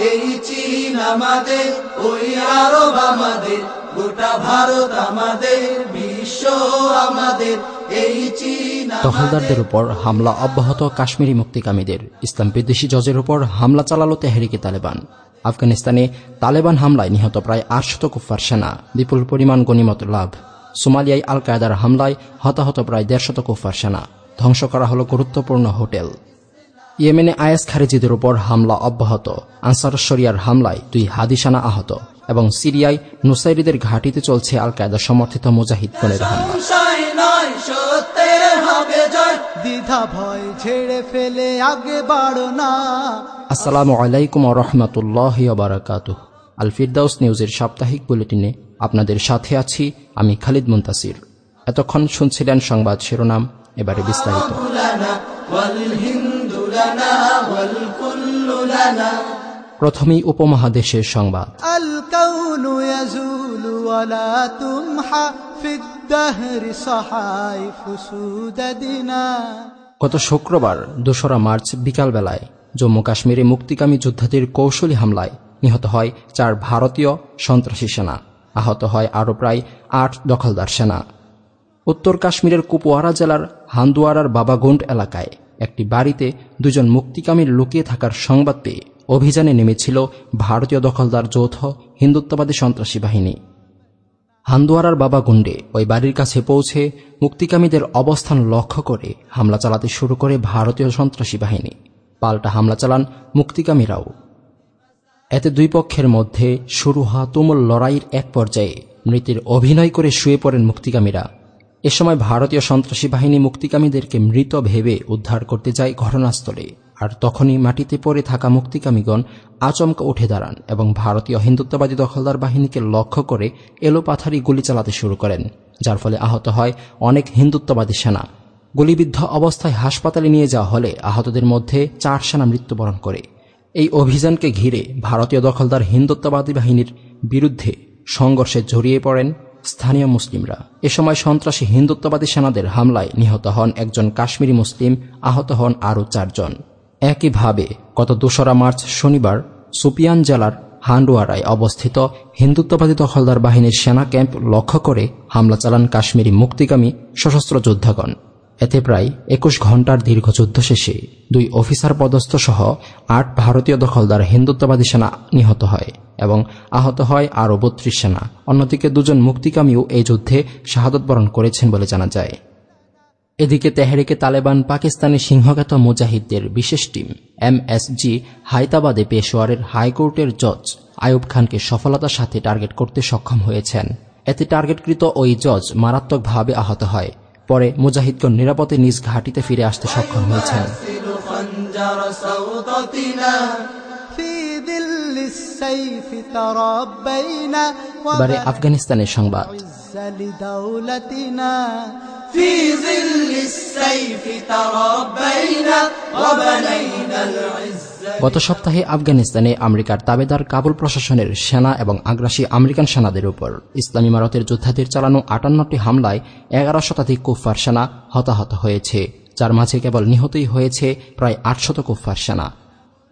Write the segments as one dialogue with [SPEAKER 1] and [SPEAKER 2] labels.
[SPEAKER 1] এই চীন আমাদের, ওই আরব আমাদের, গোটা ভারত আমাদের, বিশ্ব আমাদের
[SPEAKER 2] দখলদারদের উপর হামলা, অব্যাহত কাশ্মীরি মুক্তিকামীদের, ইসলাম বিদ্বেষী জজের উপর হামলা চালালো তেহরিকে তালেবান। আফগানিস্তানে তালেবান হামলায় নিহত প্রায় আটশত কুফার সেনা, বিপুল পরিমাণ গণিমত লাভ। সোমালিয়ায় আল কায়দার হামলায় হতাহত প্রায় দেড়শত কুফার সেনা। ধ্বংস করা হল গুরুত্বপূর্ণ হোটেল। ইয়েমেনে আয়াস খারেজিদের উপর হামলা অব্যাহত। আনসার শরিয়ার হামলায় দুই হাদিসানা আহত এবং সিরিয়ায় নুসাইরিদের ঘাঁটিতে চলছে আল কায়দা সমর্থিত মুজাহিদ গণের হামলা।
[SPEAKER 3] দ্বিধা ভয় ছেড়ে ফেলে আগে বাড়ো না।
[SPEAKER 2] আসসালামু আলাইকুম রহমতুল্লাহ বারাকাত আল ফিরদাউস নিউজের সাপ্তাহিক বুলেটিনে আপনাদের সাথে আছি আমি খালিদ মুন্তাসির। এতক্ষণ শুনছিলেন সংবাদ শিরোনাম এবারে বিস্তারিত। প্রথমে উপমহাদেশের সংবাদ। গত শুক্রবার দোসরা মার্চ বিকালবেলায় জম্মু কাশ্মীরে মুক্তিকামী যোদ্ধাদের কৌশলী হামলায় নিহত হয় চার ভারতীয় সন্ত্রাসী সেনা। আহত হয় আরও প্রায় আট দখলদার সেনা। উত্তর কাশ্মীরের কুপওয়ারা জেলার হান্দুয়ারার বাবাগুন্ড এলাকায় একটি বাড়িতে দুজন মুক্তিকামীর লুকিয়ে থাকার সংবাদ পেয়ে অভিযানে নেমেছিল ভারতীয় দখলদার যৌথ হিন্দুত্ববাদী সন্ত্রাসী বাহিনী। হান্দুয়ারার বাবা গুন্ডে ওই বাড়ির কাছে পৌঁছে মুক্তিকামীদের অবস্থান লক্ষ্য করে হামলা চালাতে শুরু করে ভারতীয় সন্ত্রাসী বাহিনী। পাল্টা হামলা চালান মুক্তিকামীরাও। এতে দুই পক্ষের মধ্যে শুরু হওয়া তুমুল লড়াইয়ের এক পর্যায়ে মৃতের অভিনয় করে শুয়ে পড়েন মুক্তিকামীরা। এ সময় ভারতীয় সন্ত্রাসী বাহিনী মুক্তিকামীদেরকে মৃত ভেবে উদ্ধার করতে যায় ঘটনাস্থলে। আর তখনই মাটিতে পড়ে থাকা মুক্তিকামীগণ আচমকা উঠে দাঁড়ান এবং ভারতীয় হিন্দুত্ববাদী দখলদার বাহিনীকে লক্ষ্য করে এলোপাথারি গুলি চালাতে শুরু করেন, যার ফলে আহত হয় অনেক হিন্দুত্ববাদী সেনা। গুলিবিদ্ধ অবস্থায় হাসপাতালে নিয়ে যাওয়া হলে আহতদের মধ্যে চার সেনা মৃত্যুবরণ করে। এই অভিযানকে ঘিরে ভারতীয় দখলদার হিন্দুত্ববাদী বাহিনীর বিরুদ্ধে সংঘর্ষে জড়িয়ে পড়েন স্থানীয় মুসলিমরা। এ সময় সন্ত্রাসী হিন্দুত্ববাদী সেনাদের হামলায় নিহত হন একজন কাশ্মীরি মুসলিম, আহত হন আরও চারজন। একইভাবে, গত দোসরা মার্চ শনিবার সুপিয়ান জেলার হান্ডুয়ারায় অবস্থিত হিন্দুত্ববাদী দখলদার বাহিনীর সেনা ক্যাম্প লক্ষ্য করে হামলা চালান কাশ্মীরি মুক্তিকামী সশস্ত্র যোদ্ধাগণ। এতে প্রায় একুশ ঘণ্টার দীর্ঘ যুদ্ধ শেষে দুই অফিসার পদস্থ সহ আট ভারতীয় দখলদার হিন্দুত্ববাদী সেনা নিহত হয়। এবং আহত হয় আরও বত্রিশ সেনা। অন্যদিকে দুজন মুক্তিকামীও এই যুদ্ধে শাহাদত বরণ করেছেন বলে জানা যায়। এদিকে তেহরিকে তালেবান পাকিস্তানি সিংহখ্যাত মুজাহিদদের বিশেষ টিম, এমএসজি, হায়দ্রাবাদে পেশোয়ারের হাইকোর্টের জজ আয়ুব খানকে সফলতার সাথে টার্গেট করতে সক্ষম হয়েছেন। এতে টার্গেটকৃত ওই জজ মারাত্মকভাবে আহত হয়। পরে মুজাহিদগণ নিরাপদে নিজ ঘাঁটিতে ফিরে আসতে সক্ষম হয়েছেন। এবারে আফগানিস্তানের সংবাদ। গত সপ্তাহে আফগানিস্তানে আমেরিকার তাবেদার কাবুল প্রশাসনের সেনা এবং আগ্রাসী আমেরিকান সেনাদের উপর ইসলাম ইমারতের যোদ্ধাদের চালানো আটান্নটি হামলায় এগারো শতাধিক কুফফার সেনা হতাহত হয়েছে যার মাঝে কেবল নিহতই হয়েছে প্রায় আটশত কুফফার সেনা।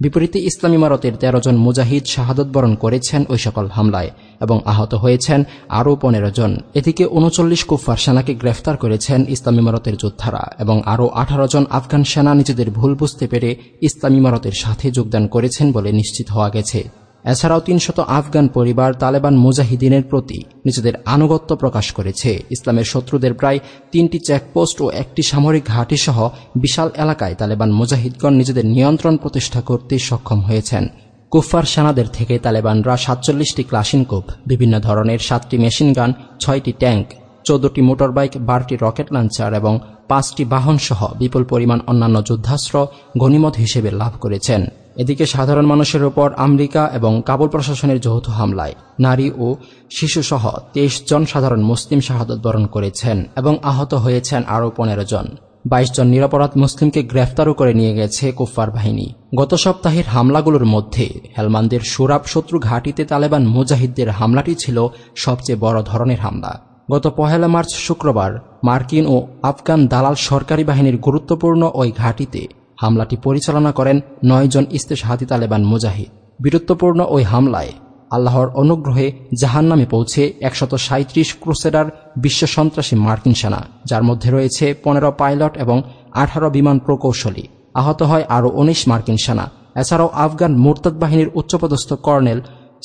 [SPEAKER 2] বিপরীতে ইসলাম ইমারতের তেরো জন মুজাহিদ শাহাদত বরণ করেছেন ওই সকল হামলায় এবং আহত হয়েছেন আরও পনেরো জন। এদিকে উনচল্লিশ কুফার সেনাকে গ্রেফতার করেছেন ইসলাম ইমারতের যোদ্ধারা এবং আরও আঠারো জন আফগান সেনা নিজেদের ভুল বুঝতে পেরে ইসলাম ইমারতের সাথে যোগদান করেছেন বলে নিশ্চিত হওয়া গেছে। এছাড়াও তিনশত আফগান পরিবার তালেবান মুজাহিদিনের প্রতি নিজেদের আনুগত্য প্রকাশ করেছে। ইসলামের শত্রুদের প্রায় তিনটি চেকপোস্ট ও একটি সামরিক ঘাঁটি সহ বিশাল এলাকায় তালেবান মুজাহিদগণ নিজেদের নিয়ন্ত্রণ প্রতিষ্ঠা করতে সক্ষম হয়েছেন। কুফফার সেনাদের থেকে তালেবানরা সাতচল্লিশটি ক্লাসিনকোপ বিভিন্ন ধরনের সাতটি মেশিন গান, ছয়টি ট্যাঙ্ক, চোদ্দটি মোটরবাইক, বারোটি রকেট লঞ্চার এবং পাঁচটি বাহন সহ বিপুল পরিমাণ অন্যান্য যুদ্ধাস্ত্র গণিমত হিসেবে লাভ করেছেন। এদিকে সাধারণ মানুষের ওপর আমেরিকা এবং কাবুল প্রশাসনের যৌথ হামলায় নারী ও শিশুসহ তেইশ জন সাধারণ মুসলিম শাহাদত বরণ করেছেন এবং আহত হয়েছেন আরও পনেরো জন। বাইশ জন নিরাপরাধ মুসলিমকে গ্রেফতারও করে নিয়ে গেছে কুফফার বাহিনী। গত সপ্তাহের হামলাগুলোর মধ্যে হেলমান্দের সুরাব শত্রু ঘাঁটিতে তালেবান মুজাহিদদের হামলাটি ছিল সবচেয়ে বড় ধরনের হামলা। গত পহেলা মার্চ শুক্রবার মার্কিন ও আফগান দালাল সরকারি বাহিনীর গুরুত্বপূর্ণ ওই ঘাঁটিতে হামলাটি পরিচালনা করেন নয়জন ইস্তেশাহাদি তালেবান মুজাহিদ। বীরত্বপূর্ণ ওই হামলায় আল্লাহর অনুগ্রহে জাহান নামে পৌঁছে একশত সাঁত্রিশ ক্রুসেডার বিশ্ব সন্ত্রাসী মার্কিন সেনা, যার মধ্যে রয়েছে পনেরো পাইলট এবং আঠারো বিমান প্রকৌশলী, আহত হয় আরও উনিশ মার্কিন সেনা। এছাড়াও আফগান মোরতাদ বাহিনীর উচ্চপদস্থ কর্নেল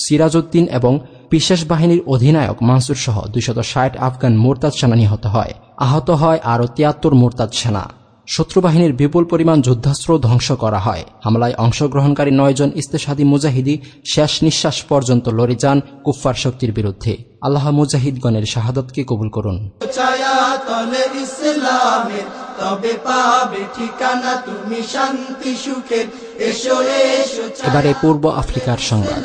[SPEAKER 2] সিরাজউদ্দিন এবং বিশেষ বাহিনীর অধিনায়ক মানসুর সহ দুইশত ষাট আফগান মোরতাদ সেনা নিহত হয়। আহত হয় আরও তিয়াত্তর মোরতাদ সেনা। শত্রু বাহিনীর বিপুল পরিমাণ যুদ্ধাস্ত্র ধ্বংস করা হয়। হামলায় অংশগ্রহণকারী নয়জন ইস্তেসাদী মুজাহিদি শেষ নিঃশ্বাস পর্যন্ত লড়ে যান কুফফার শক্তির বিরুদ্ধে। আল্লাহ মুজাহিদগণের শাহাদতকে কবুল করুন।
[SPEAKER 1] ছায়া তলে ইসলামের তবে পাবে ঠিকানা তুমি শান্তি সুখের এসো এসো
[SPEAKER 2] এবারে পূর্ব আফ্রিকার সংবাদ।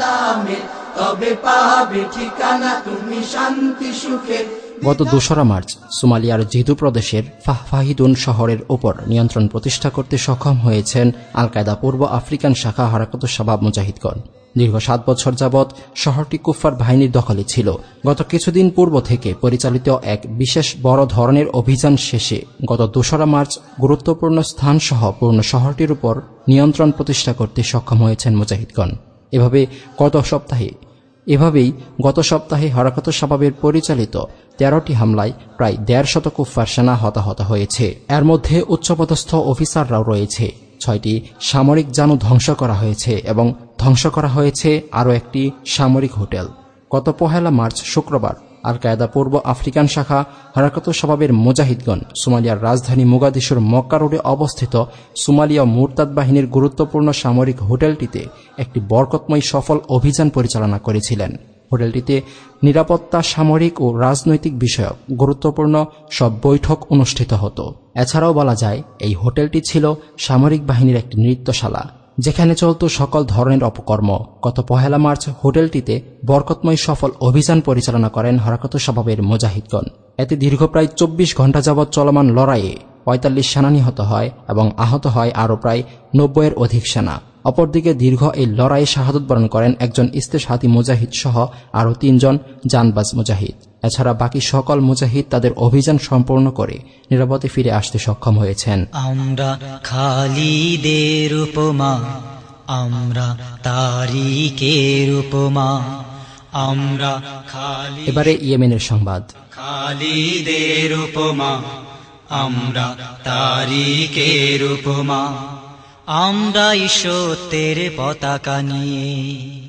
[SPEAKER 1] তবে পাবে ঠিকানা তুমি শান্তি সুখের
[SPEAKER 2] গত দোসরা মার্চ, সোমালিয়ার জিদু প্রদেশের ফাহফাহিদুন শহরের ওপর নিয়ন্ত্রণ প্রতিষ্ঠা করতে সক্ষম হয়েছেন আল কায়দা পূর্ব আফ্রিকান শাখা হারাকত শাবাব মুজাহিদগণ। দীর্ঘ সাত বছর যাবৎ শহরটি কুফার বাহিনীর দখলে ছিল। গত কিছুদিন পূর্ব থেকে পরিচালিত এক বিশেষ বড় ধরনের অভিযান শেষে গত দোসরা মার্চ গুরুত্বপূর্ণ স্থানসহ পূর্ণ শহরটির উপর নিয়ন্ত্রণ প্রতিষ্ঠা করতে সক্ষম হয়েছেন মুজাহিদগণ। এভাবে গত সপ্তাহে এভাবেই গত সপ্তাহে হরাকত স্বভাবের পরিচালিত তেরোটি হামলায় প্রায় দেড় শত কুফার সেনা হতাহত হয়েছে। এর মধ্যে উচ্চপদস্থ অফিসাররাও রয়েছে। ছয়টি সামরিক যানও ধ্বংস করা হয়েছে এবং ধ্বংস করা হয়েছে আরও একটি সামরিক হোটেল। গত পহেলা মার্চ শুক্রবার আল কায়দা পূর্ব আফ্রিকান শাখা হরাকত স্বভাবের মুজাহিদগণ, সোমালিয়ার রাজধানী মোগাদিশুর মক্কা রোডে অবস্থিত সোমালিয়া মুরতাদ বাহিনীর গুরুত্বপূর্ণ সামরিক হোটেলটিতে একটি বরকতময় সফল অভিযান পরিচালনা করেছিলেন। হোটেলটিতে নিরাপত্তা, সামরিক ও রাজনৈতিক বিষয়ক গুরুত্বপূর্ণ সব বৈঠক অনুষ্ঠিত হতো। এছাড়াও বলা যায়, এই হোটেলটি ছিল সামরিক বাহিনীর একটি নৃত্যশালা। যেখানে চলত সকল ধরনের অপকর্ম। গত পহেলা মার্চ হোটেলটিতে বরকতময় সফল অভিযান পরিচালনা করেন হরাকত স্বভাবের মুজাহিদগণ। এতে দীর্ঘ প্রায় চব্বিশ ঘণ্টা যাবৎ চলমান লড়াইয়ে পঁয়তাল্লিশ সেনা নিহত হয় এবং আহত হয় আরও প্রায় নব্বইয়ের অধিক সেনা। অপরদিকে দীর্ঘ এই লড়াইয়ে শাহাদত বরণ করেন একজন ইস্তেসাহাতি মুজাহিদ সহ আরও তিনজন জানবাজ মুজাহিদ। এছাড়া বাকি সকল মুজাহিদ তাদের অভিযান সম্পূর্ণ করে নিরাপদে ফিরে আসতে সক্ষম হয়েছেন।
[SPEAKER 4] আমরা খালিদের উপমা আমরা তারিকের উপমা আমরা খালি
[SPEAKER 2] এবারে ইয়েমেনের সংবাদ।
[SPEAKER 4] খালিদের উপমা আমরা তারিকের উপমা। আমরা সত্যের পতাকা নিয়ে।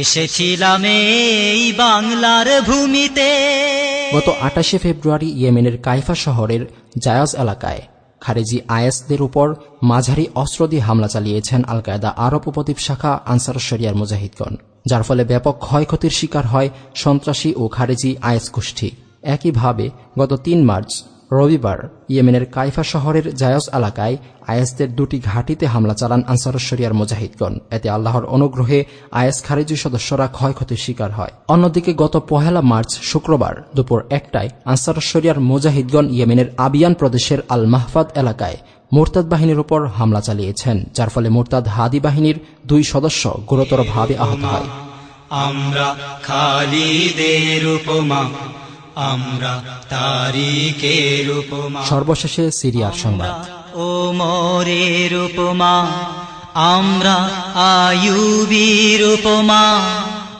[SPEAKER 4] এসেছিলাম এই বাংলার ভূমিতে।
[SPEAKER 2] গত আটাশে ফেব্রুয়ারি ইয়েমেনের কাইফা শহরের জায়াজ এলাকায় খারেজি আয়েসদের উপর মাঝারি অস্ত্র দিয়ে হামলা চালিয়েছেন আল কায়দা আরব উপদ্বীপ শাখা আনসার শরিয়ার মুজাহিদগণ, যার ফলে ব্যাপক ক্ষয়ক্ষতির শিকার হয় সন্ত্রাসী ও খারেজি আয়েস গোষ্ঠী। একইভাবে গত তিন মার্চ রবিবার ইয়েমেনের কাইফা শহরের জায়স এলাকায় আয়েসদের দুটি ঘাঁটিতে হামলা চালান আনসারশরিয়ার মুজাহিদগণ। এতে আল্লাহর অনুগ্রহে আয়েস খারিজি সদস্যরা ক্ষয়ক্ষতির শিকার হয়। অন্যদিকে গত পহেলা মার্চ শুক্রবার দুপুর একটায় আনসারশরিয়ার মুজাহিদগণ ইয়েমেনের আবিয়ান প্রদেশের আল মাহফাদ এলাকায় মোরতাদ বাহিনীর উপর হামলা চালিয়েছেন, যার ফলে মোরতাদ হাদি বাহিনীর দুই সদস্য গুরুতরভাবে আহত হয়।
[SPEAKER 4] আমরা খালিদের উপমা আমরা তারিকের উপমা।
[SPEAKER 2] সর্বশেষে সিরিয়ার সংবাদ।
[SPEAKER 4] ও মরের উপমা। আমরা আয়ুবীর উপমা।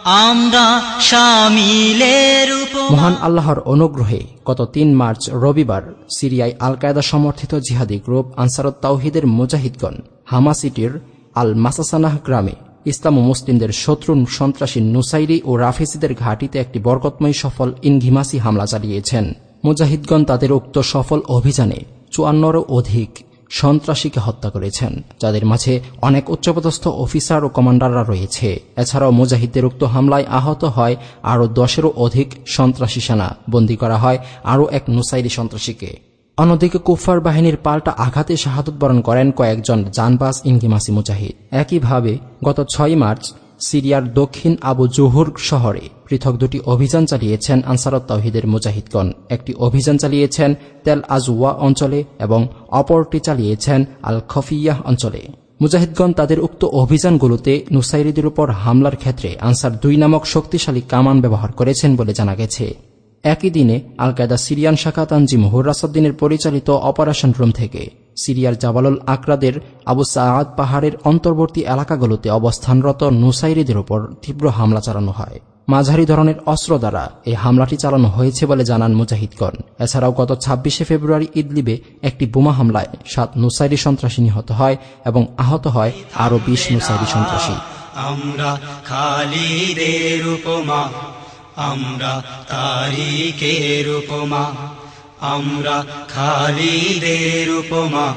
[SPEAKER 4] আমরা শামিলের উপমা।
[SPEAKER 2] মহান আল্লাহর অনুগ্রহে গত তিন মার্চ রবিবার সিরিয়ায় আল কায়দা সমর্থিত জিহাদি গ্রুপ আনসারত তাওহিদের মুজাহিদগণ হামা সিটির আল মাসাসানাহ গ্রামে ইসলাম ও মুসলিমদের শত্রু সন্ত্রাসী নুসাইরি ও রাফিসিদের ঘাঁটিতে একটি বরকতময় সফল ইনঘিমাসি হামলা চালিয়েছেন। মুজাহিদগণ তাদের উক্ত সফল অভিযানে চুয়ান্নরও অধিক সন্ত্রাসীকে হত্যা করেছেন, যাদের মাঝে অনেক উচ্চপদস্থ অফিসার ও কমান্ডাররা রয়েছে। এছাড়াও মুজাহিদদের উক্ত হামলায় আহত হয় আরও দশেরও অধিক সন্ত্রাসী সেনা। বন্দী করা হয় আরও এক নুসাইরি সন্ত্রাসীকে। অন্যদিকে কুফার বাহিনীর পাল্টা আঘাতে শাহাদত বরণ করেন কয়েকজন জানবাস ইনগিমাসি মুজাহিদ। একইভাবে গত ছয় মার্চ সিরিয়ার দক্ষিণ আবু জুহুর শহরে পৃথক দুটি অভিযান চালিয়েছেন আনসারত তাহিদের মুজাহিদগণ। একটি অভিযান চালিয়েছেন তেল আজওয়া অঞ্চলে এবং অপরটি চালিয়েছেন আল খফিয়াহ অঞ্চলে। মুজাহিদগণ তাদের উক্ত অভিযানগুলোতে নুসাইরিদের উপর হামলার ক্ষেত্রে আনসার দুই নামক শক্তিশালী কামান ব্যবহার করেছেন বলে জানা গেছে। একই দিনে আল কায়দা সিরিয়ান শাখা তানজিম হুরাসুদ্দিনের পরিচালিত অপারেশন রুম থেকে সিরিয়ার জাবালুল আকরাদের আবু সাআদ পাহাড়ের অন্তর্বর্তী এলাকাগুলোতে অবস্থানরত নুসাইরিদের ওপর তীব্র হামলা চালানো হয়। মাঝারি ধরনের অস্ত্র দ্বারা এই হামলাটি চালানো হয়েছে বলে জানান মুজাহিদগণ। এছাড়াও গত ছাব্বিশে ফেব্রুয়ারি ইদলিবে একটি বোমা হামলায় সাত নুসাইরি সন্ত্রাসী নিহত হয় এবং আহত হয় আরও বিশ নুসাইরি সন্ত্রাসী।
[SPEAKER 4] আমরা খালিদের উপমা আমরা তারিকের উপমা, আমরা খালিদের উপমা,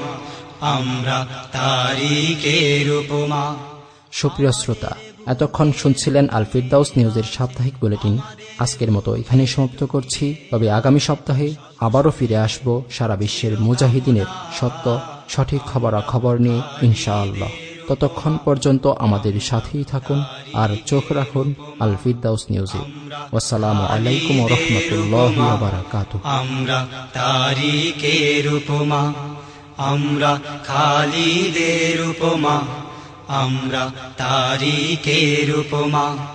[SPEAKER 4] আমরা তারিকের উপমা।
[SPEAKER 2] সুপ্রিয় শ্রোতা, এতক্ষণ শুনছিলেন আল ফিরদাউস নিউজের সাপ্তাহিক বুলেটিন। আজকের মতো এখানেই সমাপ্ত করছি। তবে আগামী সপ্তাহে আবারও ফিরে আসব সারা বিশ্বের মুজাহিদিনের সত্য, সঠিক খবরাখবর নিয়ে, ইনশাআল্লাহ। ততক্ষণ পর্যন্ত আমাদের সাথেই থাকুন আর চোখ রাখুন আল ফিরদাউস নিউজে। আসসালামু আলাইকুম রহমতুল্লাহ
[SPEAKER 4] আমরা তারিকের উপমা, আমরা খালিদের উপমা, আমরা তারিকের উপমা।